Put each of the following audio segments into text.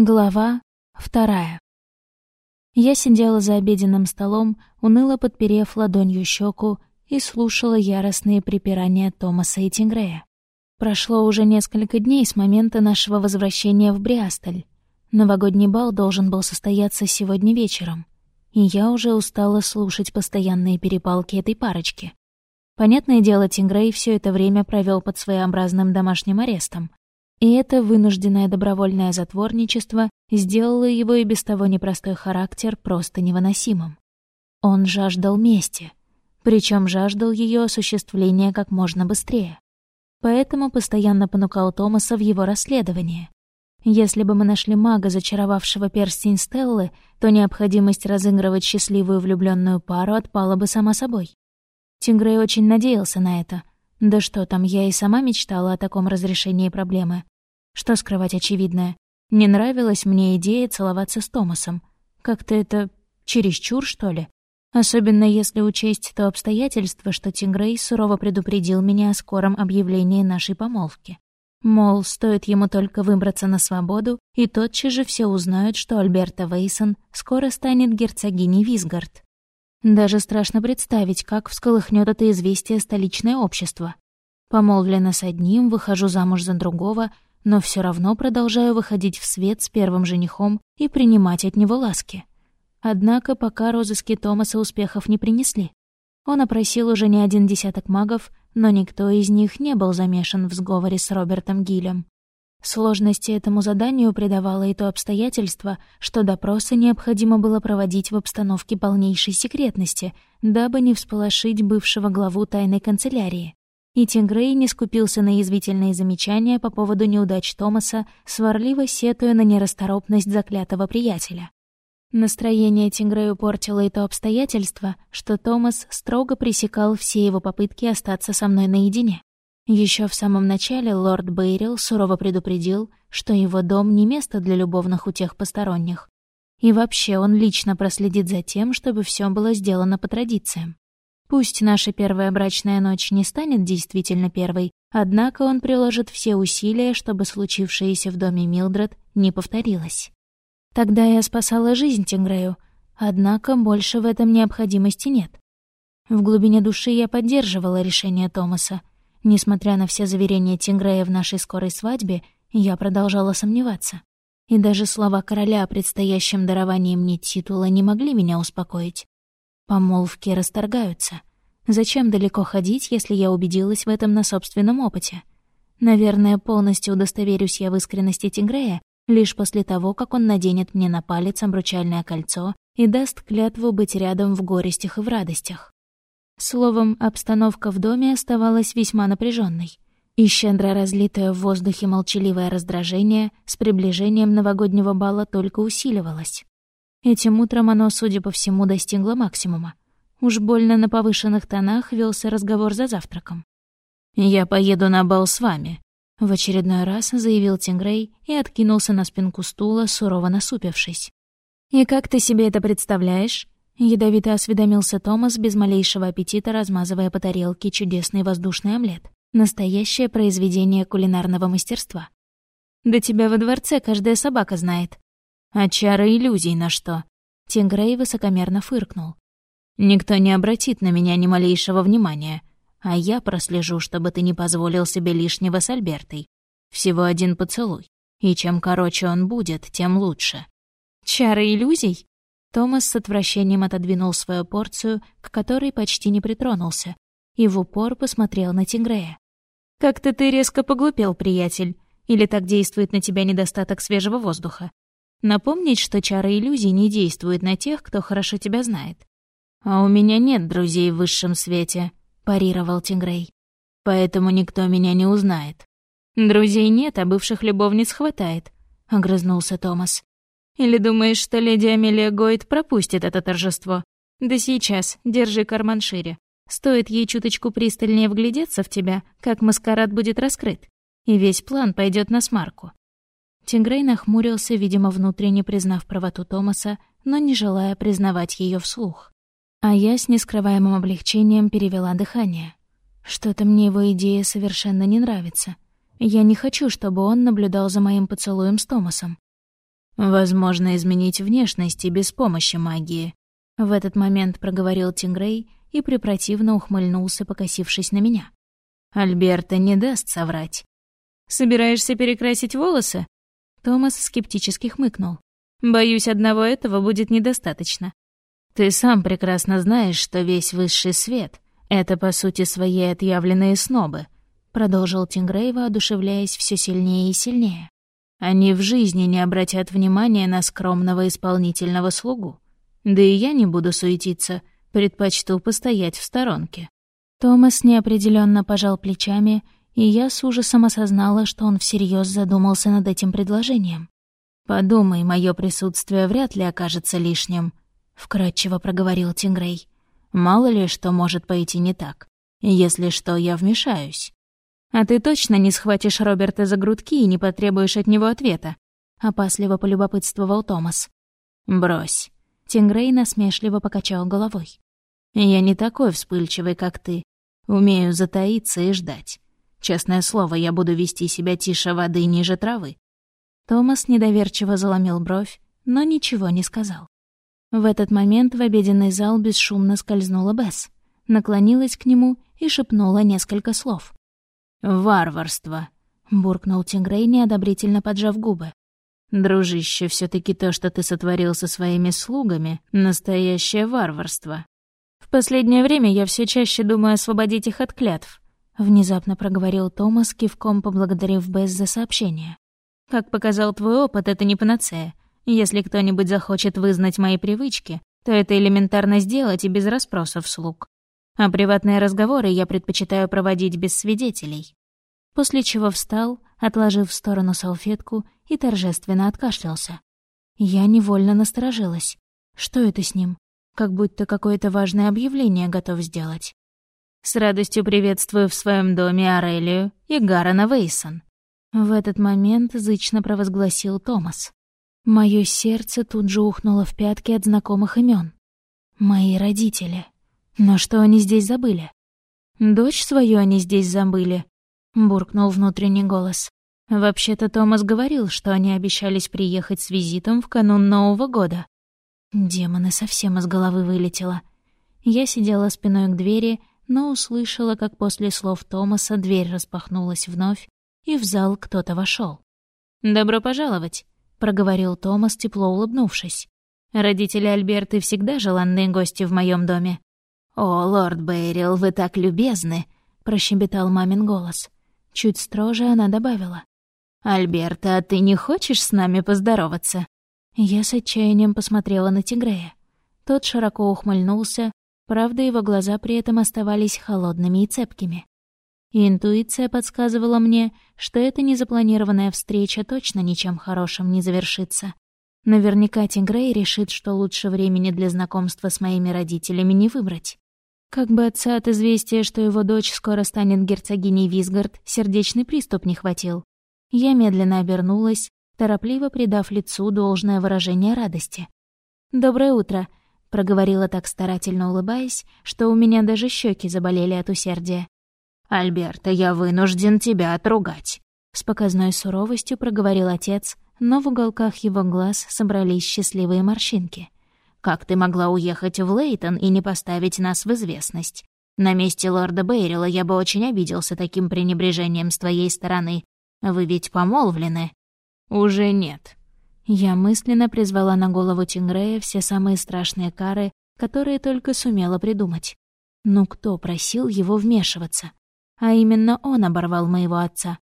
Глава вторая. Я сидела за обеденным столом, уныло подперев ладонью щеку и слушала яростные припирания Томаса и Тингрея. Прошло уже несколько дней с момента нашего возвращения в Бриастоль. Новогодний бал должен был состояться сегодня вечером, и я уже устала слушать постоянные перепалки этой парочки. Понятное дело, Тингрей все это время провел под своеобразным домашним арестом, и это вынужденное добровольное затворничество сделало его и без того непростой характер просто невыносимым. Он жаждал мести, причем жаждал ее осуществления как можно быстрее. Поэтому постоянно понукал Томаса в его расследование. Если бы мы нашли мага, зачаровавшего перстень Стеллы, то необходимость разыгрывать счастливую влюбленную пару отпала бы сама собой. Тингрей очень надеялся на это, да что там, я и сама мечтала о таком разрешении проблемы. Что скрывать очевидное? Не нравилась мне идея целоваться с Томасом. Как-то это чересчур, что ли? Особенно если учесть то обстоятельство, что Тингрей сурово предупредил меня о скором объявлении нашей помолвки. Мол, стоит ему только выбраться на свободу, и тотчас же все узнают, что Альберта Вейсон скоро станет герцогиней Висгард. Даже страшно представить, как всколыхнет это известие столичное общество. Помолвлена с одним, выхожу замуж за другого, но все равно продолжаю выходить в свет с первым женихом и принимать от него ласки. Однако пока розыски Томаса успехов не принесли. Он опросил уже не один десяток магов, но никто из них не был замешан в сговоре с Робертом Гилем. Сложности этому заданию придавало и то обстоятельство, что допросы необходимо было проводить в обстановке полнейшей секретности, дабы не всполошить бывшего главу тайной канцелярии. И Тингрей не скупился на язвительные замечания по поводу неудач Томаса, сварливо сетуя на нерасторопность заклятого приятеля. Настроение Тингрею портило и то обстоятельство, что Томас строго пресекал все его попытки остаться со мной наедине. Еще в самом начале лорд Бейрил сурово предупредил, что его дом не место для любовных утех посторонних. И вообще он лично проследит за тем, чтобы все было сделано по традициям. Пусть наша первая брачная ночь не станет действительно первой, однако он приложит все усилия, чтобы случившееся в доме Милдред не повторилось. Тогда я спасала жизнь Тингрею, однако больше в этом необходимости нет. В глубине души я поддерживала решение Томаса, Несмотря на все заверения Тингрея в нашей скорой свадьбе, я продолжала сомневаться. И даже слова короля о предстоящем даровании мне титула не могли меня успокоить. Помолвки расторгаются. Зачем далеко ходить, если я убедилась в этом на собственном опыте? Наверное, полностью удостоверюсь я в искренности Тингрея лишь после того, как он наденет мне на палец обручальное кольцо и даст клятву быть рядом в горестях и в радостях. Словом, обстановка в доме оставалась весьма напряженной, и щедро разлитое в воздухе молчаливое раздражение с приближением новогоднего бала только усиливалось. Этим утром оно, судя по всему, достигло максимума. Уж больно на повышенных тонах велся разговор за завтраком. «Я поеду на бал с вами», — в очередной раз заявил Тингрей и откинулся на спинку стула, сурово насупившись. «И как ты себе это представляешь?» Ядовито осведомился Томас без малейшего аппетита, размазывая по тарелке чудесный воздушный омлет. Настоящее произведение кулинарного мастерства. «Да тебя во дворце каждая собака знает». «А чары иллюзий на что?» Тингрей высокомерно фыркнул. «Никто не обратит на меня ни малейшего внимания, а я прослежу, чтобы ты не позволил себе лишнего с Альбертой. Всего один поцелуй, и чем короче он будет, тем лучше». «Чары иллюзий?» Томас с отвращением отодвинул свою порцию, к которой почти не притронулся, и в упор посмотрел на Тингрея. «Как-то ты резко поглупел, приятель. Или так действует на тебя недостаток свежего воздуха? Напомнить, что чары иллюзий не действуют на тех, кто хорошо тебя знает. «А у меня нет друзей в высшем свете», — парировал Тингрей. «Поэтому никто меня не узнает». «Друзей нет, а бывших любовниц хватает», — огрызнулся Томас. Или думаешь, что леди Амелия Гойд пропустит это торжество? Да сейчас, держи карман шире. Стоит ей чуточку пристальнее вглядеться в тебя, как маскарад будет раскрыт, и весь план пойдет на смарку. Тингрей нахмурился, видимо, внутренне признав правоту Томаса, но не желая признавать ее вслух. А я с нескрываемым облегчением перевела дыхание. Что-то мне его идея совершенно не нравится. Я не хочу, чтобы он наблюдал за моим поцелуем с Томасом. Возможно, изменить внешность и без помощи магии. В этот момент проговорил Тингрей и препротивно ухмыльнулся, покосившись на меня. Альберта не даст соврать. «Собираешься перекрасить волосы?» Томас скептически хмыкнул. «Боюсь, одного этого будет недостаточно. Ты сам прекрасно знаешь, что весь высший свет — это, по сути, свои отъявленные снобы», — продолжил Тингрей, воодушевляясь все сильнее и сильнее. «Они в жизни не обратят внимания на скромного исполнительного слугу. Да и я не буду суетиться, предпочту постоять в сторонке». Томас неопределенно пожал плечами, и я с ужасом осознала, что он всерьез задумался над этим предложением. «Подумай, мое присутствие вряд ли окажется лишним», — вкратчиво проговорил Тингрей. «Мало ли, что может пойти не так. Если что, я вмешаюсь». «А ты точно не схватишь Роберта за грудки и не потребуешь от него ответа?» — опасливо полюбопытствовал Томас. «Брось». Тингрей насмешливо покачал головой. «Я не такой вспыльчивый, как ты, Умею затаиться и ждать. Честное слово, я буду вести себя тише воды ниже травы». Томас недоверчиво заломил бровь, но ничего не сказал. В этот момент в обеденный зал бесшумно скользнула Бесс, наклонилась к нему и шепнула несколько слов. «Варварство», — буркнул Тингрей, неодобрительно поджав губы. «Дружище, все таки то, что ты сотворил со своими слугами, — настоящее варварство. В последнее время я все чаще думаю освободить их от клятв», — внезапно проговорил Томас, кивком поблагодарив Бесс за сообщение. «Как показал твой опыт, это не панацея. Если кто-нибудь захочет вызнать мои привычки, то это элементарно сделать и без расспросов слуг. А приватные разговоры я предпочитаю проводить без свидетелей». После чего встал, отложив в сторону салфетку и торжественно откашлялся. Я невольно насторожилась. Что это с ним? как будто какое-то важное объявление готов сделать. «С радостью приветствую в своем доме Арелию и Гарана Вейсон», — в этот момент зычно провозгласил Томас. Моё сердце тут же ухнуло в пятки от знакомых имен. Мои родители. Но что они здесь забыли? Дочь свою они здесь забыли, буркнул внутренний голос. Вообще-то Томас говорил, что они обещались приехать с визитом в канун Нового года. Демоны совсем из головы вылетело. Я сидела спиной к двери, но услышала, как после слов Томаса дверь распахнулась вновь, и в зал кто-то вошел. «Добро пожаловать», — проговорил Томас, тепло улыбнувшись. «Родители Альберты всегда желанные гости в моем доме». «О, лорд Бейрил, вы так любезны», — прощебетал мамин голос. Чуть строже она добавила. «Альберта, а ты не хочешь с нами поздороваться?» Я с отчаянием посмотрела на Тигрея. Тот широко ухмыльнулся, правда, его глаза при этом оставались холодными и цепкими. Интуиция подсказывала мне, что эта незапланированная встреча точно ничем хорошим не завершится. Наверняка Тигрей решит, что лучше времени для знакомства с моими родителями не выбрать. Как бы отца от известия, что его дочь скоро станет герцогиней Визгард, сердечный приступ не хватил. Я медленно обернулась торопливо придав лицу должное выражение радости. «Доброе утро», — проговорила так старательно улыбаясь, что у меня даже щеки заболели от усердия. «Альберта, я вынужден тебя отругать», — с показной суровостью проговорил отец, но в уголках его глаз собрались счастливые морщинки. «Как ты могла уехать в Лейтон и не поставить нас в известность? На месте лорда Бейрила я бы очень обиделся таким пренебрежением с твоей стороны. Вы ведь помолвлены?» «Уже нет». Я мысленно призвала на голову Тингрея все самые страшные кары, которые только сумела придумать. Ну кто просил его вмешиваться? А именно он оборвал моего отца.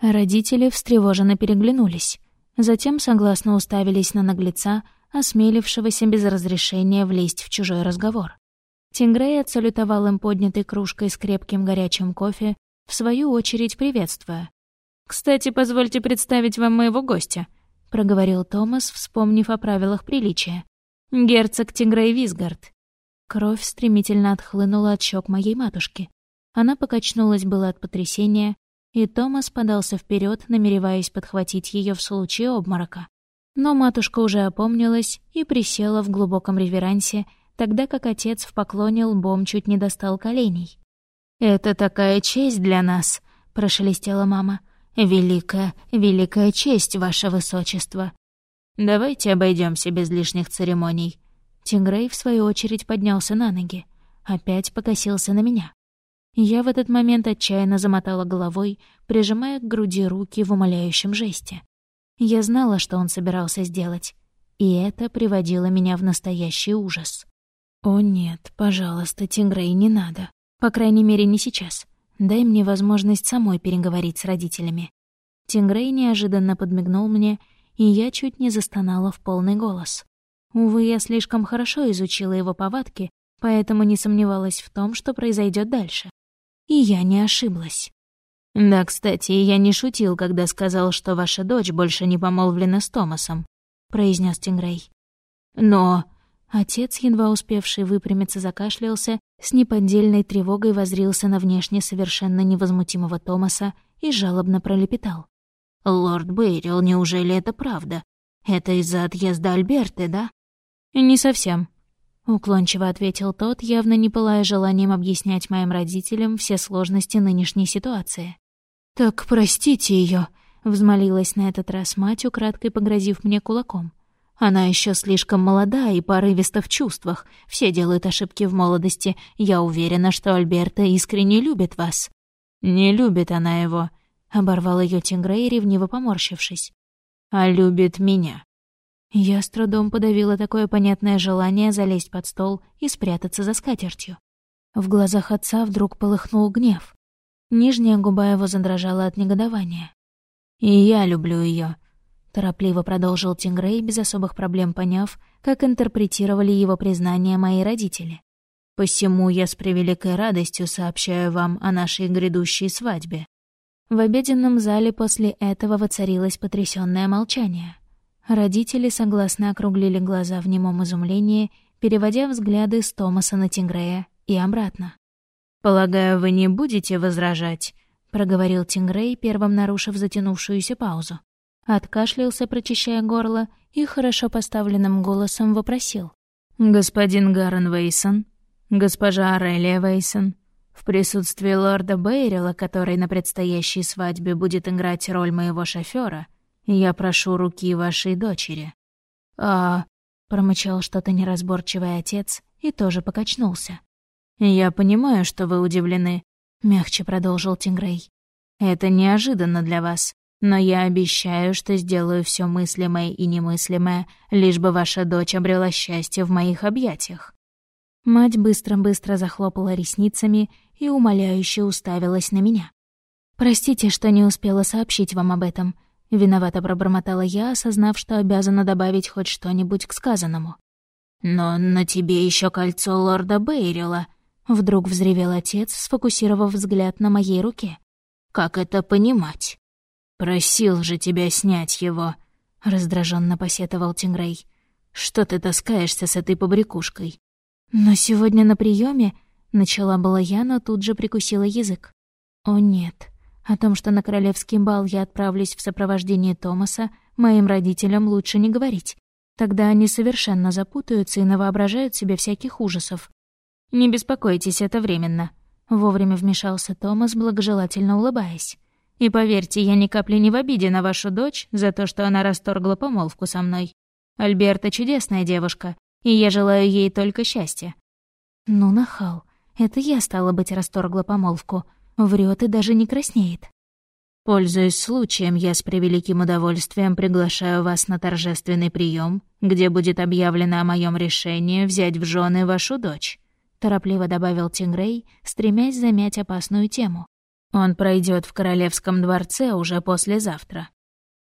Родители встревоженно переглянулись. Затем согласно уставились на наглеца, осмелившегося без разрешения влезть в чужой разговор. Тингрей отсалютовал им поднятой кружкой с крепким горячим кофе, в свою очередь приветствуя. «Кстати, позвольте представить вам моего гостя», — проговорил Томас, вспомнив о правилах приличия. «Герцог Тигрей Визгард». Кровь стремительно отхлынула от щек моей матушки. Она покачнулась было от потрясения, и Томас подался вперед, намереваясь подхватить ее в случае обморока. Но матушка уже опомнилась и присела в глубоком реверансе, тогда как отец в поклоне лбом чуть не достал коленей. «Это такая честь для нас», — прошелестела мама. «Великая, великая честь, ваше высочество!» «Давайте обойдемся без лишних церемоний». Тингрей, в свою очередь, поднялся на ноги. Опять покосился на меня. Я в этот момент отчаянно замотала головой, прижимая к груди руки в умоляющем жесте. Я знала, что он собирался сделать, и это приводило меня в настоящий ужас. «О нет, пожалуйста, Тингрей, не надо. По крайней мере, не сейчас. Дай мне возможность самой переговорить с родителями». Тингрей неожиданно подмигнул мне, и я чуть не застонала в полный голос. Увы, я слишком хорошо изучила его повадки, поэтому не сомневалась в том, что произойдет дальше. И я не ошиблась. «Да, кстати, я не шутил, когда сказал, что ваша дочь больше не помолвлена с Томасом», — произнес Тингрей. «Но...» Отец, едва успевший выпрямиться, закашлялся, с неподдельной тревогой возрился на внешне совершенно невозмутимого Томаса и жалобно пролепетал. «Лорд Бейрил, неужели это правда? Это из-за отъезда Альберты, да?» «Не совсем», — уклончиво ответил тот, явно не пылая желанием объяснять моим родителям все сложности нынешней ситуации. «Так простите ее, взмолилась на этот раз мать, украдкой погрозив мне кулаком. «Она еще слишком молода и порывиста в чувствах. Все делают ошибки в молодости. Я уверена, что Альберта искренне любит вас». «Не любит она его», — оборвал ее Тингрей, ревниво поморщившись. «А любит меня». Я с трудом подавила такое понятное желание залезть под стол и спрятаться за скатертью. В глазах отца вдруг полыхнул гнев. Нижняя губа его задрожала от негодования. «И я люблю ее, торопливо продолжил Тингрей, без особых проблем поняв, как интерпретировали его признание мои родители. «Посему я с превеликой радостью сообщаю вам о нашей грядущей свадьбе». В обеденном зале после этого воцарилось потрясённое молчание — Родители согласно округлили глаза в немом изумлении, переводя взгляды с Томаса на Тингрея и обратно. «Полагаю, вы не будете возражать?» — проговорил Тингрей, первым нарушив затянувшуюся паузу. Откашлялся, прочищая горло, и хорошо поставленным голосом вопросил. «Господин Гаррен Вейсон? Госпожа Арелия Вейсон?» В присутствии лорда Бейрила, который на предстоящей свадьбе будет играть роль моего шофера, я прошу руки вашей дочери». «А...» — промычал что-то неразборчивый отец и тоже покачнулся. «Я понимаю, что вы удивлены», — мягче продолжил Тингрей. «Это неожиданно для вас, но я обещаю, что сделаю все мыслимое и немыслимое, лишь бы ваша дочь обрела счастье в моих объятиях». Мать быстро-быстро захлопала ресницами и умоляюще уставилась на меня. «Простите, что не успела сообщить вам об этом», Виновато пробормотала я, осознав, что обязана добавить хоть что-нибудь к сказанному. «Но на тебе еще кольцо лорда Бейрила», — вдруг взревел отец, сфокусировав взгляд на моей руке. «Как это понимать?» «Просил же тебя снять его», — раздраженно посетовал Тингрей. «Что ты таскаешься с этой побрякушкой?» «Но сегодня на приеме начала была я, но тут же прикусила язык. «О нет, о том, что на королевский бал я отправлюсь в сопровождении Томаса, моим родителям лучше не говорить. Тогда они совершенно запутаются и навоображают себе всяких ужасов. «Не беспокойтесь, это временно», — вовремя вмешался Томас, благожелательно улыбаясь. «И поверьте, я ни капли не в обиде на вашу дочь за то, что она расторгла помолвку со мной. Альберта чудесная девушка, и я желаю ей только счастья». «Ну, нахал, это я, стала быть, расторгла помолвку», Врет и даже не краснеет. Пользуясь случаем, я с превеликим удовольствием приглашаю вас на торжественный прием, где будет объявлено о моем решении взять в жены вашу дочь», — торопливо добавил Тингрей, стремясь замять опасную тему. «Он пройдет в королевском дворце уже послезавтра».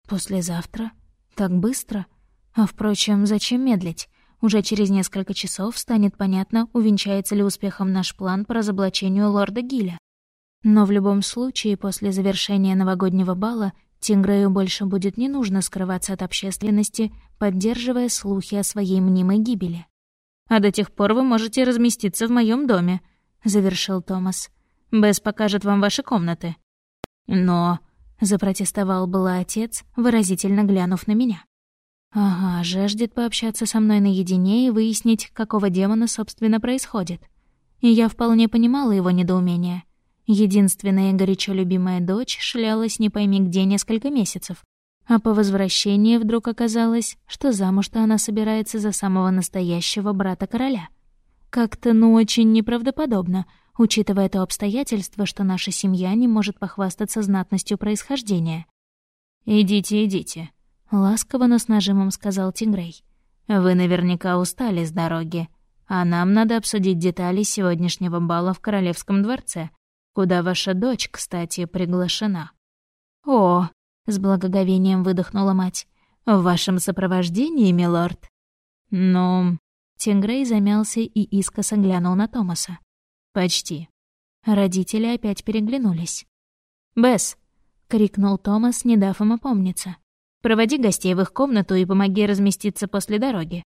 «Послезавтра? Так быстро? А, впрочем, зачем медлить? Уже через несколько часов станет понятно, увенчается ли успехом наш план по разоблачению лорда Гиля. Но в любом случае, после завершения новогоднего бала Тингрею больше будет не нужно скрываться от общественности, поддерживая слухи о своей мнимой гибели. «А до тех пор вы можете разместиться в моем доме», — завершил Томас. «Бесс покажет вам ваши комнаты». «Но...» — запротестовал было отец, выразительно глянув на меня. «Ага, жаждет пообщаться со мной наедине и выяснить, какого демона, собственно, происходит». И я вполне понимала его недоумение. Единственная горячо любимая дочь шлялась не пойми где несколько месяцев. А по возвращении вдруг оказалось, что замуж-то она собирается за самого настоящего брата короля. Как-то, ну, очень неправдоподобно, учитывая то обстоятельство, что наша семья не может похвастаться знатностью происхождения. «Идите, идите», — ласково, но с нажимом сказал Тингрей. «Вы наверняка устали с дороги, а нам надо обсудить детали сегодняшнего бала в Королевском дворце, куда ваша дочь, кстати, приглашена». «О!» — с благоговением выдохнула мать. «В вашем сопровождении, милорд?» «Ну...» Тингрей замялся и искоса глянул на Томаса. «Почти». Родители опять переглянулись. «Бесс!» — крикнул Томас, не дав им опомниться. «Проводи гостей в их комнату и помоги разместиться после дороги».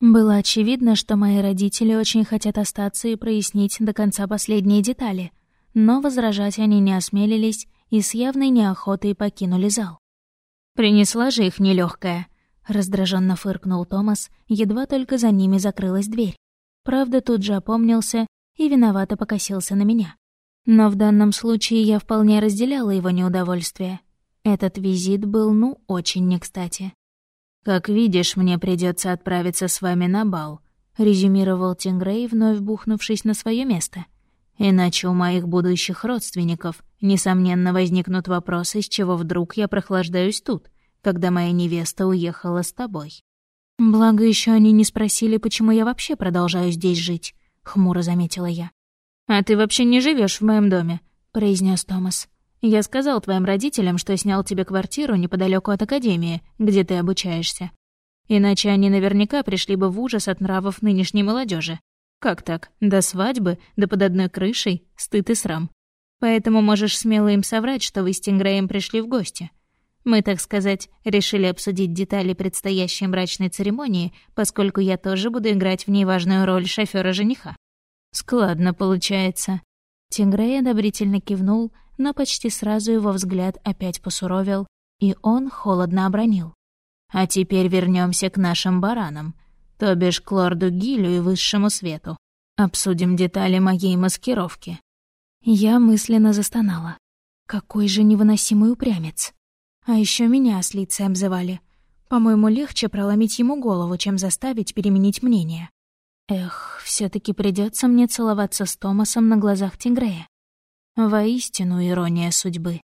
Было очевидно, что мои родители очень хотят остаться и прояснить до конца последние детали, но возражать они не осмелились и с явной неохотой покинули зал. «Принесла же их нелегкая, раздраженно фыркнул Томас, едва только за ними закрылась дверь. Правда, тут же опомнился и виновато покосился на меня. Но в данном случае я вполне разделяла его неудовольствие. Этот визит был, ну, очень не кстати. «Как видишь, мне придется отправиться с вами на бал», — резюмировал Тингрей, вновь бухнувшись на свое место. «Иначе у моих будущих родственников, несомненно, возникнут вопросы, с чего вдруг я прохлаждаюсь тут, когда моя невеста уехала с тобой». «Благо еще они не спросили, почему я вообще продолжаю здесь жить», — хмуро заметила я. «А ты вообще не живешь в моем доме», — произнес Томас. Я сказал твоим родителям, что снял тебе квартиру неподалеку от академии, где ты обучаешься. Иначе они наверняка пришли бы в ужас от нравов нынешней молодежи. Как так? До свадьбы, да под одной крышей, стыд и срам. Поэтому можешь смело им соврать, что вы с Тинграем пришли в гости. Мы, так сказать, решили обсудить детали предстоящей брачной церемонии, поскольку я тоже буду играть в ней важную роль шофера жениха Складно получается. Тингрей одобрительно кивнул, но почти сразу его взгляд опять посуровил, и он холодно обронил. «А теперь вернемся к нашим баранам, то бишь к лорду Гилю и высшему свету. Обсудим детали моей маскировки». Я мысленно застонала. Какой же невыносимый упрямец. А еще меня ослицей обзывали. По-моему, легче проломить ему голову, чем заставить переменить мнение. Эх, все таки придется мне целоваться с Томасом на глазах Тигрея. Воистину ирония судьбы.